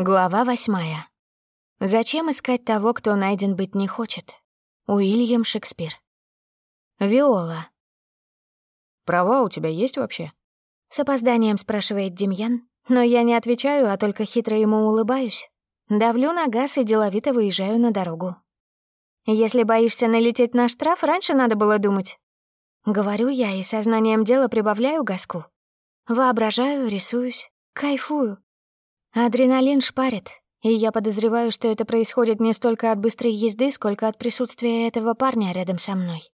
Глава восьмая. Зачем искать того, кто найден быть не хочет? Уильям Шекспир. Виола. «Права у тебя есть вообще?» С опозданием спрашивает Демьян, но я не отвечаю, а только хитро ему улыбаюсь. Давлю на газ и деловито выезжаю на дорогу. Если боишься налететь на штраф, раньше надо было думать. Говорю я и сознанием дела прибавляю газку. Воображаю, рисуюсь, кайфую. Адреналин шпарит, и я подозреваю, что это происходит не столько от быстрой езды, сколько от присутствия этого парня рядом со мной.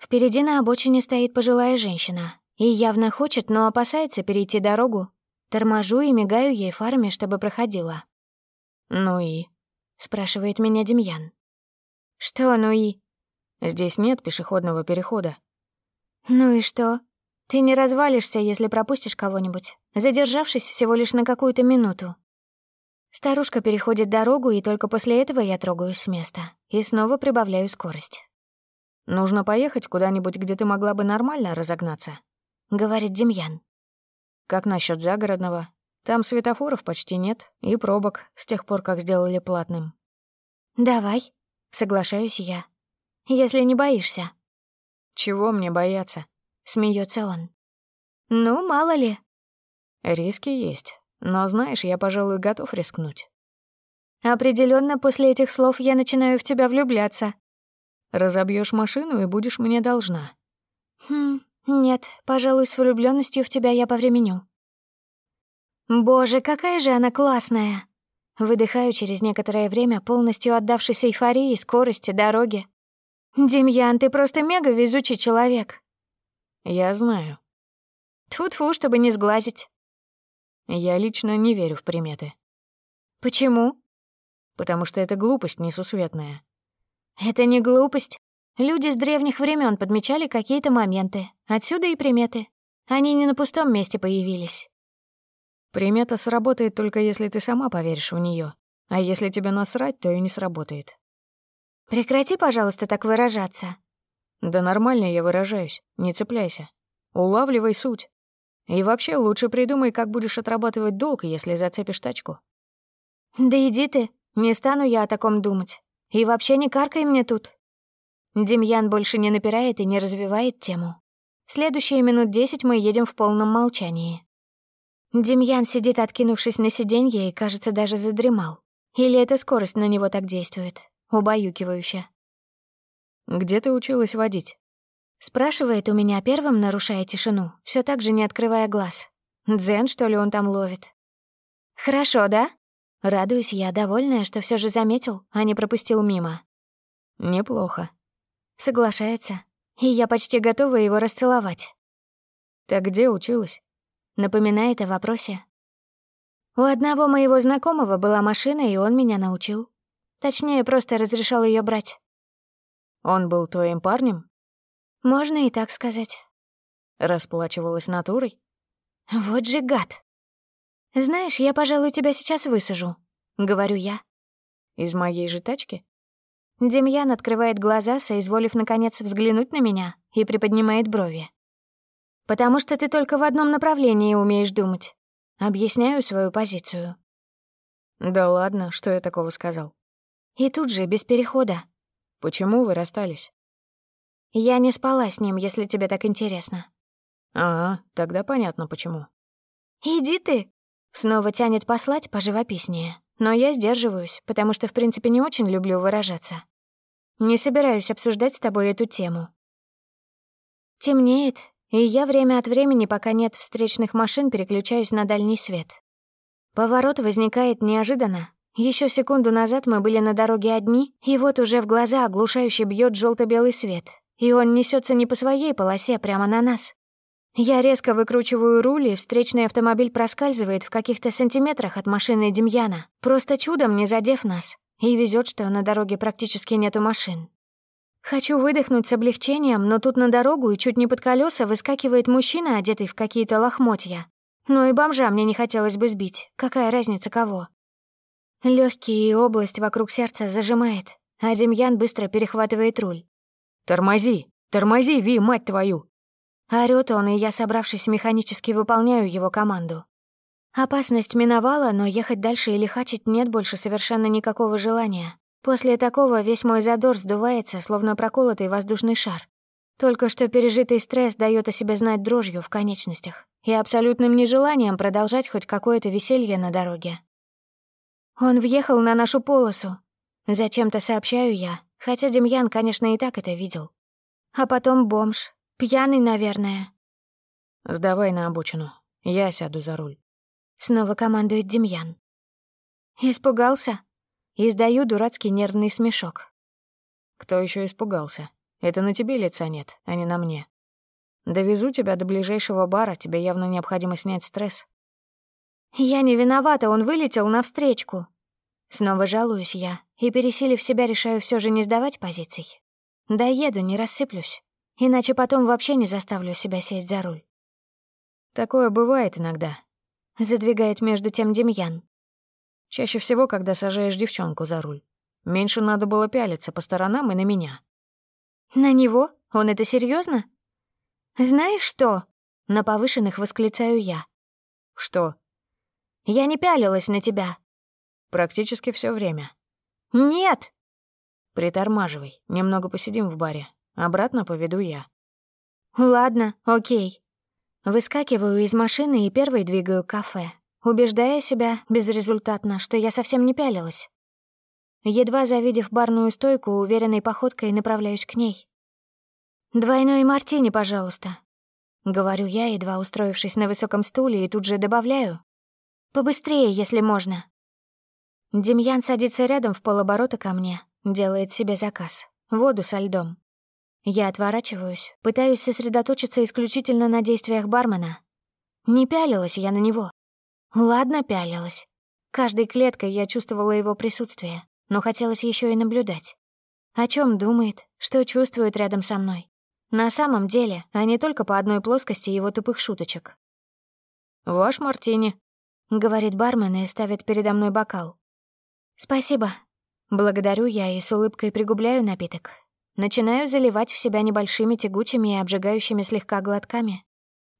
Впереди на обочине стоит пожилая женщина, и явно хочет, но опасается перейти дорогу. Торможу и мигаю ей фарами, чтобы проходила. «Ну и?» — спрашивает меня Демьян. «Что «ну и?» «Здесь нет пешеходного перехода». «Ну и что? Ты не развалишься, если пропустишь кого-нибудь, задержавшись всего лишь на какую-то минуту. Старушка переходит дорогу, и только после этого я трогаюсь с места и снова прибавляю скорость. «Нужно поехать куда-нибудь, где ты могла бы нормально разогнаться», — говорит Демьян. «Как насчет загородного? Там светофоров почти нет и пробок с тех пор, как сделали платным». «Давай», — соглашаюсь я, — «если не боишься». «Чего мне бояться?» — смеется он. «Ну, мало ли». «Риски есть, но, знаешь, я, пожалуй, готов рискнуть». Определенно после этих слов я начинаю в тебя влюбляться. Разобьешь машину и будешь мне должна. Хм, нет, пожалуй, с влюбленностью в тебя я повременю. Боже, какая же она классная. Выдыхаю через некоторое время, полностью отдавшись эйфории, скорости, дороге. «Демьян, ты просто мега везучий человек». «Я знаю». Тьфу-тьфу, чтобы не сглазить. Я лично не верю в приметы. Почему? Потому что это глупость несусветная. Это не глупость. Люди с древних времен подмечали какие-то моменты. Отсюда и приметы. Они не на пустом месте появились. Примета сработает только если ты сама поверишь в нее, А если тебе насрать, то и не сработает. Прекрати, пожалуйста, так выражаться. Да нормально я выражаюсь, не цепляйся. Улавливай суть. И вообще лучше придумай, как будешь отрабатывать долг, если зацепишь тачку. Да иди ты, не стану я о таком думать. И вообще не каркай мне тут. Демьян больше не напирает и не развивает тему. Следующие минут десять мы едем в полном молчании. Демьян сидит, откинувшись на сиденье, и, кажется, даже задремал. Или эта скорость на него так действует, убаюкивающе. «Где ты училась водить?» Спрашивает у меня первым, нарушая тишину, все так же не открывая глаз. Дзен, что ли, он там ловит? «Хорошо, да?» Радуюсь я, довольная, что все же заметил, а не пропустил мимо. «Неплохо». Соглашается, и я почти готова его расцеловать. «Так где училась?» Напоминает о вопросе. У одного моего знакомого была машина, и он меня научил. Точнее, просто разрешал ее брать. Он был твоим парнем? Можно и так сказать. Расплачивалась натурой? Вот же гад. Знаешь, я, пожалуй, тебя сейчас высажу, говорю я. Из моей же тачки? Демьян открывает глаза, соизволив наконец взглянуть на меня, и приподнимает брови. «Потому что ты только в одном направлении умеешь думать». Объясняю свою позицию. «Да ладно, что я такого сказал?» И тут же, без перехода. «Почему вы расстались?» «Я не спала с ним, если тебе так интересно». «А, тогда понятно, почему». «Иди ты!» Снова тянет послать поживописнее. Но я сдерживаюсь, потому что, в принципе, не очень люблю выражаться. Не собираюсь обсуждать с тобой эту тему. Темнеет, и я время от времени, пока нет встречных машин, переключаюсь на дальний свет. Поворот возникает неожиданно. Еще секунду назад мы были на дороге одни, и вот уже в глаза оглушающе бьет желто белый свет, и он несется не по своей полосе, прямо на нас. Я резко выкручиваю руль, и встречный автомобиль проскальзывает в каких-то сантиметрах от машины Демьяна, просто чудом не задев нас. И везет, что на дороге практически нету машин. Хочу выдохнуть с облегчением, но тут на дорогу и чуть не под колеса выскакивает мужчина, одетый в какие-то лохмотья. Но и бомжа мне не хотелось бы сбить. Какая разница кого? Легкие и область вокруг сердца зажимает, а Демьян быстро перехватывает руль. «Тормози! Тормози, Ви, мать твою!» Орёт он, и я, собравшись, механически выполняю его команду. Опасность миновала, но ехать дальше или хачить нет больше совершенно никакого желания. После такого весь мой задор сдувается, словно проколотый воздушный шар. Только что пережитый стресс дает о себе знать дрожью в конечностях и абсолютным нежеланием продолжать хоть какое-то веселье на дороге. Он въехал на нашу полосу. Зачем-то сообщаю я, хотя Демьян, конечно, и так это видел. А потом бомж. Пьяный, наверное. «Сдавай на обочину. Я сяду за руль». Снова командует Демьян. Испугался? Издаю дурацкий нервный смешок. Кто еще испугался? Это на тебе лица нет, а не на мне. Довезу тебя до ближайшего бара, тебе явно необходимо снять стресс. Я не виновата, он вылетел навстречку. Снова жалуюсь я и, пересилив себя, решаю все же не сдавать позиций. Доеду, не рассыплюсь. Иначе потом вообще не заставлю себя сесть за руль. Такое бывает иногда. Задвигает между тем Демьян. Чаще всего, когда сажаешь девчонку за руль. Меньше надо было пялиться по сторонам и на меня. На него? Он это серьезно? Знаешь что? На повышенных восклицаю я. Что? Я не пялилась на тебя. Практически все время. Нет! Притормаживай, немного посидим в баре. Обратно поведу я. Ладно, окей. Выскакиваю из машины и первой двигаю кафе, убеждая себя безрезультатно, что я совсем не пялилась. Едва завидев барную стойку, уверенной походкой направляюсь к ней. «Двойной мартини, пожалуйста», — говорю я, едва устроившись на высоком стуле, и тут же добавляю. «Побыстрее, если можно». Демьян садится рядом в полоборота ко мне, делает себе заказ. Воду со льдом. Я отворачиваюсь, пытаюсь сосредоточиться исключительно на действиях бармена. Не пялилась я на него. Ладно, пялилась. Каждой клеткой я чувствовала его присутствие, но хотелось еще и наблюдать. О чем думает, что чувствует рядом со мной. На самом деле, а не только по одной плоскости его тупых шуточек. «Ваш мартини», — говорит бармен и ставит передо мной бокал. «Спасибо». Благодарю я и с улыбкой пригубляю напиток, Начинаю заливать в себя небольшими тягучими и обжигающими слегка глотками.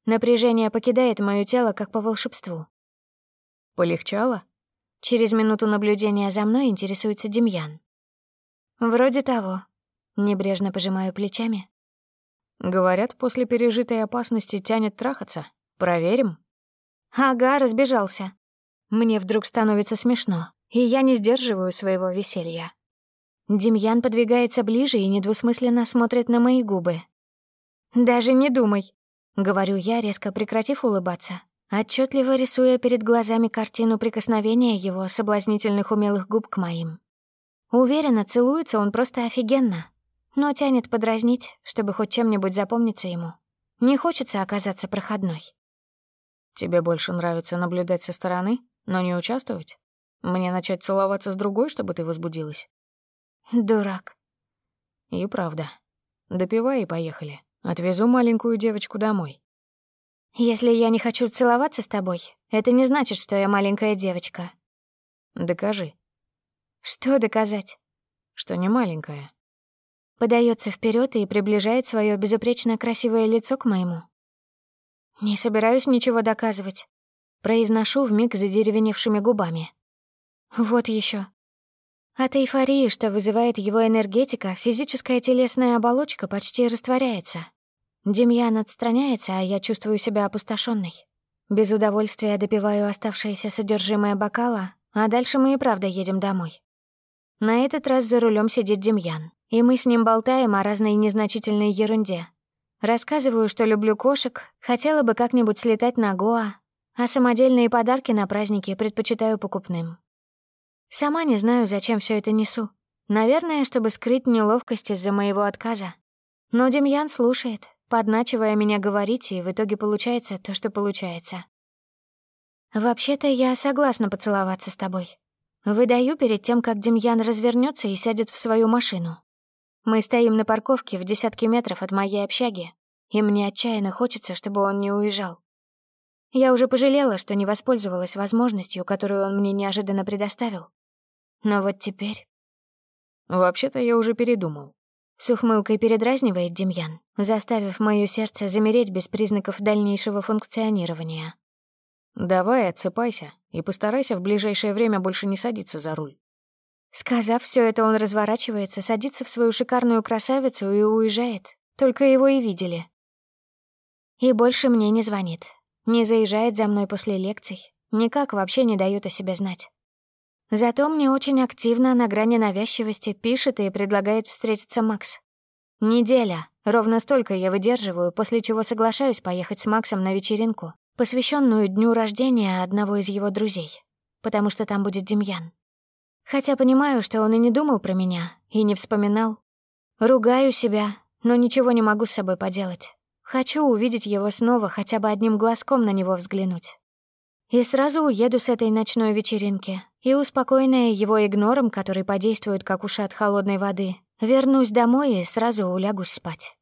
Напряжение покидает моё тело, как по волшебству. «Полегчало?» Через минуту наблюдения за мной интересуется Демьян. «Вроде того». Небрежно пожимаю плечами. «Говорят, после пережитой опасности тянет трахаться. Проверим?» «Ага, разбежался. Мне вдруг становится смешно, и я не сдерживаю своего веселья. Демьян подвигается ближе и недвусмысленно смотрит на мои губы. «Даже не думай», — говорю я, резко прекратив улыбаться, отчетливо рисуя перед глазами картину прикосновения его соблазнительных умелых губ к моим. Уверена, целуется он просто офигенно, но тянет подразнить, чтобы хоть чем-нибудь запомниться ему. Не хочется оказаться проходной. «Тебе больше нравится наблюдать со стороны, но не участвовать? Мне начать целоваться с другой, чтобы ты возбудилась?» Дурак. И правда. Допивай и поехали. Отвезу маленькую девочку домой. Если я не хочу целоваться с тобой, это не значит, что я маленькая девочка. Докажи. Что доказать? Что не маленькая. Подается вперед и приближает свое безупречно красивое лицо к моему. Не собираюсь ничего доказывать. Произношу вмиг задеревеневшими губами. Вот еще. От эйфории, что вызывает его энергетика, физическая телесная оболочка почти растворяется. Демьян отстраняется, а я чувствую себя опустошенной. Без удовольствия допиваю оставшееся содержимое бокала, а дальше мы и правда едем домой. На этот раз за рулем сидит Демьян, и мы с ним болтаем о разной незначительной ерунде. Рассказываю, что люблю кошек, хотела бы как-нибудь слетать на Гоа, а самодельные подарки на праздники предпочитаю покупным. Сама не знаю, зачем все это несу. Наверное, чтобы скрыть неловкость из-за моего отказа. Но Демьян слушает, подначивая меня говорить, и в итоге получается то, что получается. «Вообще-то я согласна поцеловаться с тобой. Выдаю перед тем, как Демьян развернется и сядет в свою машину. Мы стоим на парковке в десятке метров от моей общаги, и мне отчаянно хочется, чтобы он не уезжал. Я уже пожалела, что не воспользовалась возможностью, которую он мне неожиданно предоставил. Но вот теперь... Вообще-то я уже передумал. С ухмылкой передразнивает Демьян, заставив моё сердце замереть без признаков дальнейшего функционирования. Давай, отсыпайся и постарайся в ближайшее время больше не садиться за руль. Сказав все это, он разворачивается, садится в свою шикарную красавицу и уезжает. Только его и видели. И больше мне не звонит. Не заезжает за мной после лекций. Никак вообще не дает о себе знать. Зато мне очень активно, на грани навязчивости, пишет и предлагает встретиться Макс. Неделя. Ровно столько я выдерживаю, после чего соглашаюсь поехать с Максом на вечеринку, посвященную дню рождения одного из его друзей, потому что там будет Демьян. Хотя понимаю, что он и не думал про меня, и не вспоминал. Ругаю себя, но ничего не могу с собой поделать. Хочу увидеть его снова, хотя бы одним глазком на него взглянуть. И сразу уеду с этой ночной вечеринки, и, успокоенная его игнором, который подействует как ушат холодной воды, вернусь домой и сразу улягусь спать.